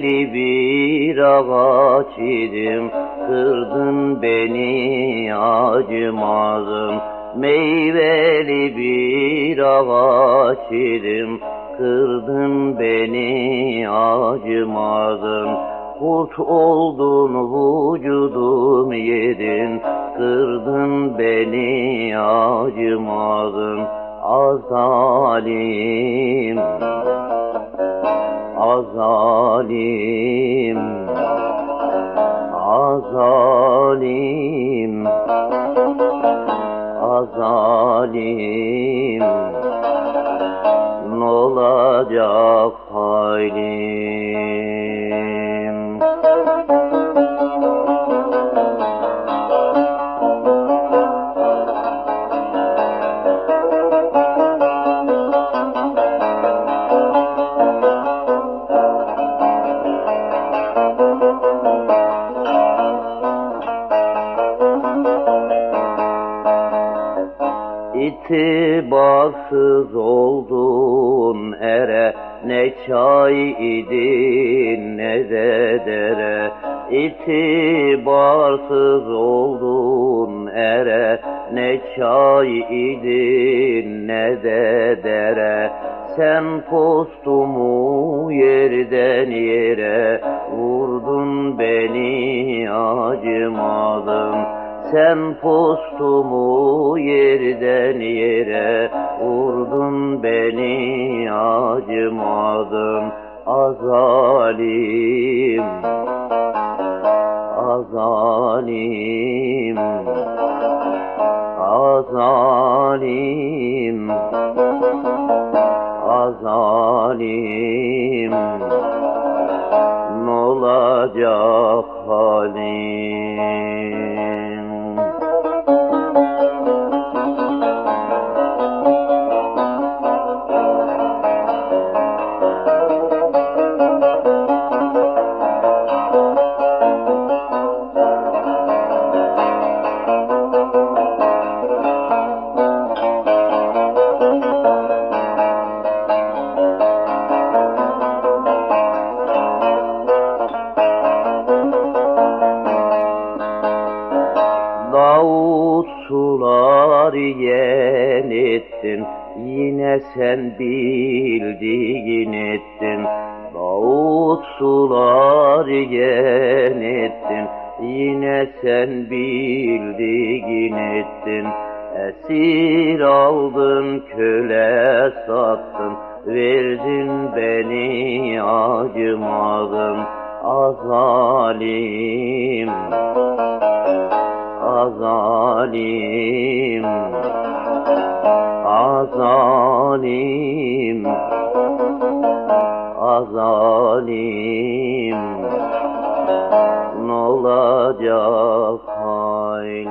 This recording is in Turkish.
Meyveli bir ağaç idim. Kırdın beni acımazım. Meyveli bir ağaç idim. Kırdın beni acımazım. Kurt oldun vücudum yedin. Kırdın beni acımadın Azalim Azalim. Azalim. Azalim. Ne olacak halim İtibarsız oldun ere Ne çay idin ne de dere. İtibarsız oldun ere Ne çay idin ne de dere. Sen postumu yerden yere sen postumu yerden yere vurdun beni acımadın azalim azalim azalim azalim. Ne olacak halim yen ettin Yine sen bildiğin ettin Davut sular yen ettin Yine sen bildiğin ettin Esir aldın köle sattın. Verdin beni acımadın Azalim azalim. Azalim. Azalim. Ne olacak halim